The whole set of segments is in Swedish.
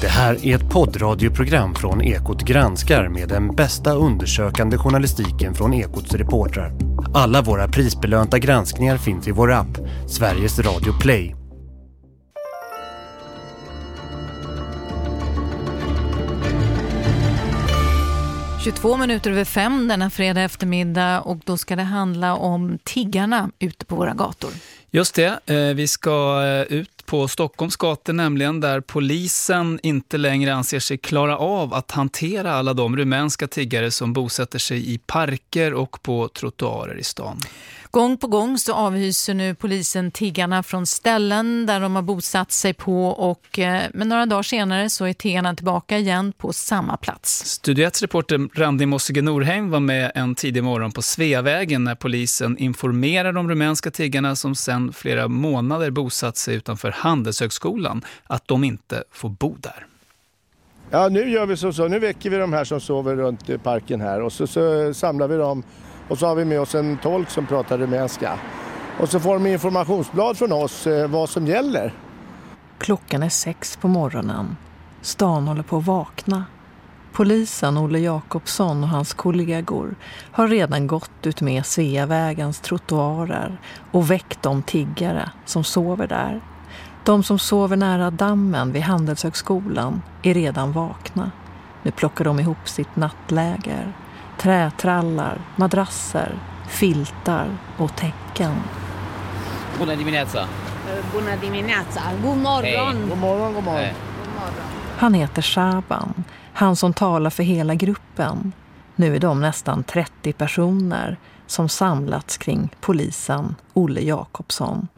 Det här är ett poddradioprogram från Ekot granskar med den bästa undersökande journalistiken från Ekots reportrar. Alla våra prisbelönta granskningar finns i vår app, Sveriges Radio Play. –22 minuter över fem denna fredag eftermiddag och då ska det handla om tiggarna ute på våra gator. Just det, eh, vi ska eh, ut på Stockholms gator nämligen där polisen inte längre anser sig klara av att hantera alla de rumänska tiggare som bosätter sig i parker och på trottoarer i stan. Gång på gång så avhyser nu polisen tiggarna från ställen där de har bosatt sig på och eh, men några dagar senare så är tiggarna tillbaka igen på samma plats. Studiets reporter Randi Mossige Norheim var med en tidig morgon på Sveavägen när polisen informerade de rumänska tiggarna som sedan flera månader bosatt sig utanför Handelshögskolan att de inte får bo där. Ja, nu gör vi så, så. Nu väcker vi de här som sover runt parken här och så, så samlar vi dem och så har vi med oss en tolk som pratar rumänska. Och så får de informationsblad från oss eh, vad som gäller. Klockan är sex på morgonen. Stan håller på att vakna. Polisen Olle Jakobsson och hans kollegor har redan gått ut med Sveavägens trottoarer och väckt de tiggare som sover där. De som sover nära dammen vid Handelshögskolan är redan vakna. Nu plockar de ihop sitt nattläger trätrallar, madrasser, filtar och täcken. Bună dimineața! Bună dimineața! God morgon! Hey. God morgon, god morgon. Hey. Han heter Shaban, han som talar för hela gruppen. Nu är de nästan 30 personer som samlats kring polisen Olle Jakobsson.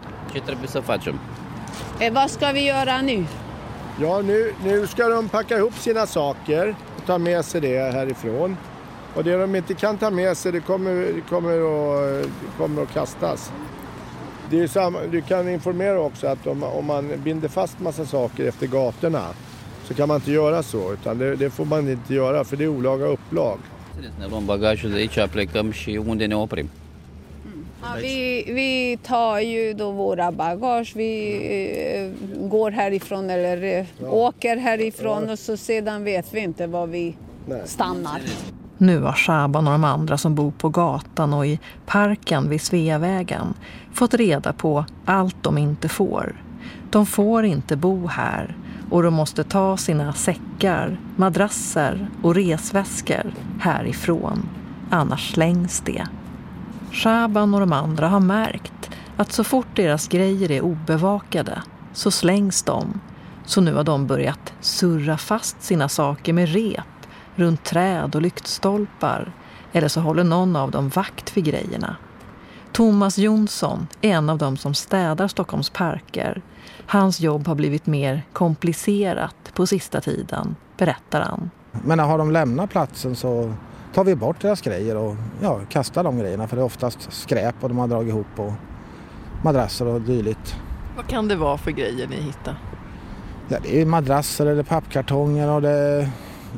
Eh, vad ska vi göra nu? Ja, nu, nu ska de packa ihop sina saker och ta med sig det härifrån. Och det de inte kan ta med sig det kommer, kommer, att, kommer att kastas. Det är samma, du kan informera också att om, om man binder fast massa saker efter gatorna så kan man inte göra så. Utan det, det får man inte göra för det är olaga upplag. Ja, vi, vi tar ju då våra bagage, vi eh, går härifrån eller eh, ja. åker härifrån ja. och så sedan vet vi inte var vi Nej. stannar. Nu har Shaban och de andra som bor på gatan och i parken vid Sveavägen fått reda på allt de inte får. De får inte bo här och de måste ta sina säckar, madrasser och resväskor härifrån. Annars slängs det. Shaban och de andra har märkt att så fort deras grejer är obevakade så slängs de. Så nu har de börjat surra fast sina saker med rep runt träd och lyktstolpar eller så håller någon av dem vakt vid grejerna. Thomas Jonsson är en av dem som städar Stockholms parker. Hans jobb har blivit mer komplicerat på sista tiden, berättar han. Men har de lämnat platsen så tar vi bort deras grejer och ja, kastar de grejerna för det är oftast skräp och de har dragit ihop och madrasser och dylikt. Vad kan det vara för grejer ni hittar? Ja, det är madrasser eller pappkartonger och det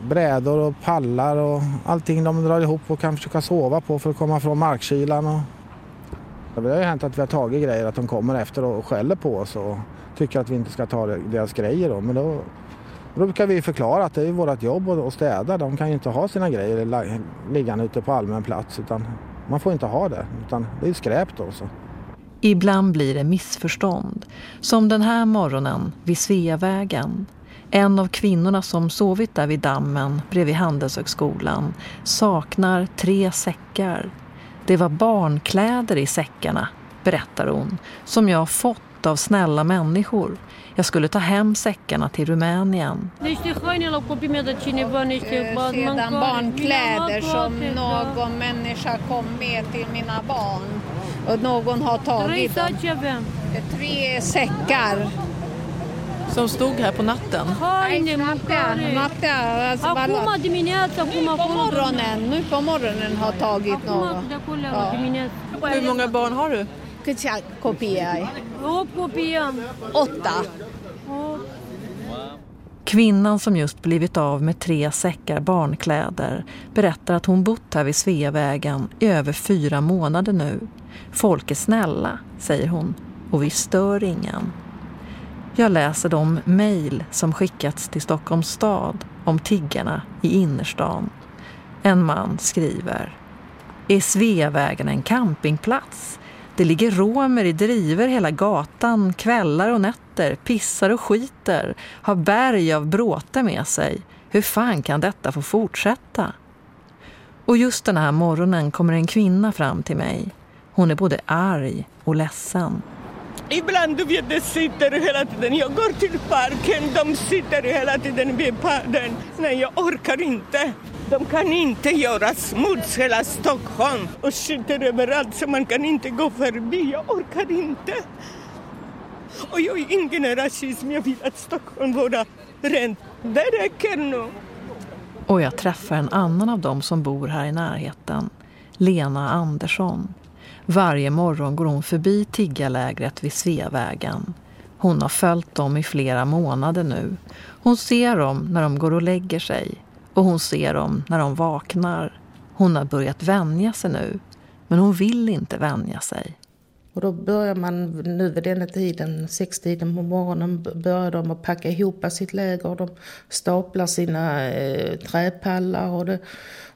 brädor och pallar och allting de drar ihop och kan försöka sova på för att komma från markkylan. Och... Det har ju hänt att vi har tagit grejer, att de kommer efter och skäller på oss och tycker att vi inte ska ta deras grejer. Då. Men då, då brukar vi förklara att det är vårt jobb att städa. De kan ju inte ha sina grejer liggande ute på allmän plats utan man får inte ha det. Utan det är skräp då. Så. Ibland blir det missförstånd. Som den här morgonen vid Sveavägen en av kvinnorna som sovit där vid dammen bredvid Handelshögskolan saknar tre säckar. Det var barnkläder i säckarna, berättar hon, som jag fått av snälla människor. Jag skulle ta hem säckarna till Rumänien. Sedan barnkläder som någon människa kom med till mina barn. Och någon har tagit dem. Tre säckar som stod här på natten? På morgonen, nu på morgonen har tagit någon. Ja. Hur många barn har du? Åtta. Kvinnan som just blivit av med tre säckar barnkläder berättar att hon bott här vid Sveavägen i över fyra månader nu. Folk är snälla, säger hon, och vi stör ingen. Jag läser de mejl som skickats till Stockholms stad om tiggarna i innerstan. En man skriver. Är Sveavägen en campingplats? Det ligger romer i driver hela gatan, kvällar och nätter, pissar och skiter, har berg av bråte med sig. Hur fan kan detta få fortsätta? Och just den här morgonen kommer en kvinna fram till mig. Hon är både arg och ledsen. Ibland du vet, de sitter hela tiden. Jag går till parken, de sitter hela tiden vid padden. Nej, jag orkar inte. De kan inte göra smuts hela Stockholm och skjuter överallt så man kan inte gå förbi. Jag orkar inte. Och jag är ingen rasism, jag vill att Stockholm vara rent. Det räcker nu. Och jag träffar en annan av dem som bor här i närheten, Lena Andersson. Varje morgon går hon förbi tiggarlägret vid Sveavägen. Hon har följt dem i flera månader nu. Hon ser dem när de går och lägger sig och hon ser dem när de vaknar. Hon har börjat vänja sig nu, men hon vill inte vänja sig. Och då börjar man nu vid denna tiden, sextiden på morgonen, börjar de att packa ihop sitt läger. De staplar sina eh, träpallar och, det,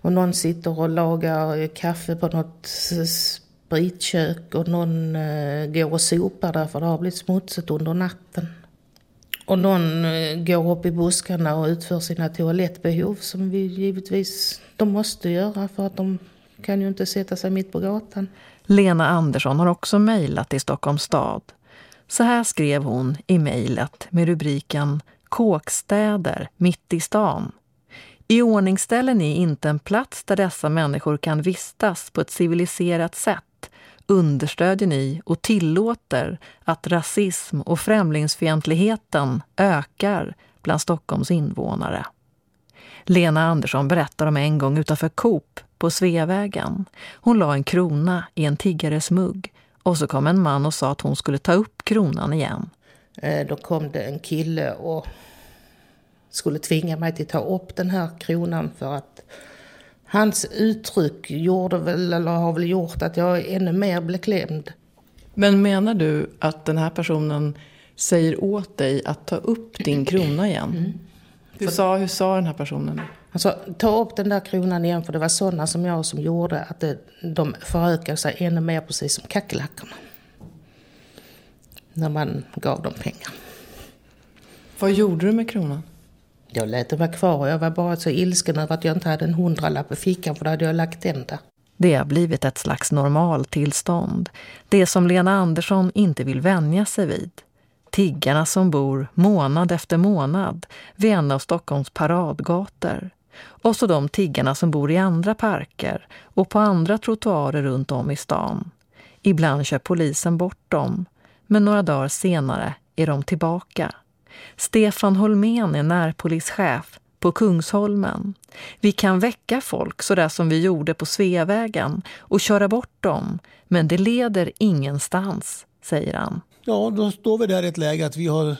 och någon sitter och lagar eh, kaffe på något spritkök och någon eh, går och sopar därför det har blivit smutsigt under natten. Och någon eh, går upp i buskarna och utför sina toalettbehov som vi givetvis de måste göra för att de kan ju inte sätta sig mitt på gatan. Lena Andersson har också mejlat till Stockholms stad. Så här skrev hon i mejlet med rubriken Kåkstäder mitt i stan. I ordningsställen är inte en plats där dessa människor kan vistas på ett civiliserat sätt understödjer ni och tillåter att rasism och främlingsfientligheten ökar bland Stockholms invånare. Lena Andersson berättar om en gång utanför Coop på Sveavägen. Hon la en krona i en tiggares mugg och så kom en man och sa att hon skulle ta upp kronan igen. Eh, då kom det en kille och skulle tvinga mig till att ta upp den här kronan för att hans uttryck gjorde väl, eller har väl gjort att jag ännu mer blev klämd. Men menar du att den här personen säger åt dig att ta upp din krona igen? Mm. Hur, sa, hur sa den här personen? Alltså, ta upp den där kronan igen för det var sådana som jag som gjorde att det, de förökade sig ännu mer precis som kackerlackorna. När man gav dem pengar. Vad gjorde du med kronan? Jag lät den vara kvar och jag var bara så ilsken över att jag inte hade en hundralapp i fickan för då hade jag lagt den där. Det har blivit ett slags normaltillstånd. Det som Lena Andersson inte vill vänja sig vid. Tiggarna som bor månad efter månad vid en av Stockholms paradgator. Och så de tiggarna som bor i andra parker och på andra trottoarer runt om i stan. Ibland kör polisen bort dem, men några dagar senare är de tillbaka. Stefan Holmén är närpolischef på Kungsholmen. Vi kan väcka folk sådär som vi gjorde på Sveavägen och köra bort dem, men det leder ingenstans, säger han. Ja, då står vi där i ett läge att vi har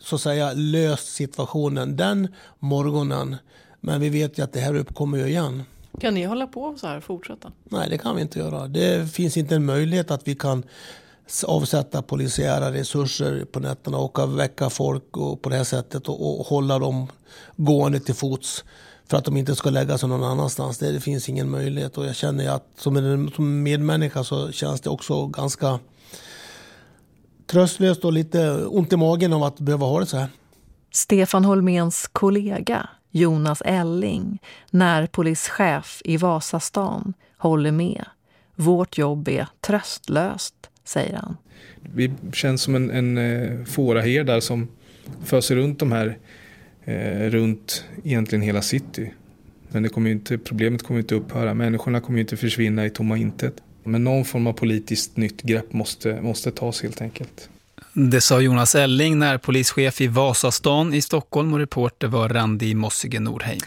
så att säga löst situationen den morgonen. Men vi vet ju att det här uppkommer ju igen. Kan ni hålla på så här fortsätta? Nej, det kan vi inte göra. Det finns inte en möjlighet att vi kan avsätta polisiära resurser på nätterna och väcka folk och på det här sättet och, och hålla dem gående till fots för att de inte ska lägga sig någon annanstans. Det, det finns ingen möjlighet och jag känner att som, en, som medmänniska så känns det också ganska tröstlöst och lite ont i magen av att behöva ha det så här. Stefan Holmens kollega Jonas Elling, närpolischef i Vasastan, håller med. Vårt jobb är tröstlöst säger han. Vi känns som en, en eh, fåraherdar som föser runt de här eh, runt egentligen hela city. Men det kommer inte, problemet kommer inte upphöra. Människorna kommer inte försvinna i tomma intet. Men någon form av politiskt nytt grepp måste, måste tas helt enkelt. Det sa Jonas Elling, närpolischef i Vasastan i Stockholm och reporter var Randi Mossige Nordheim.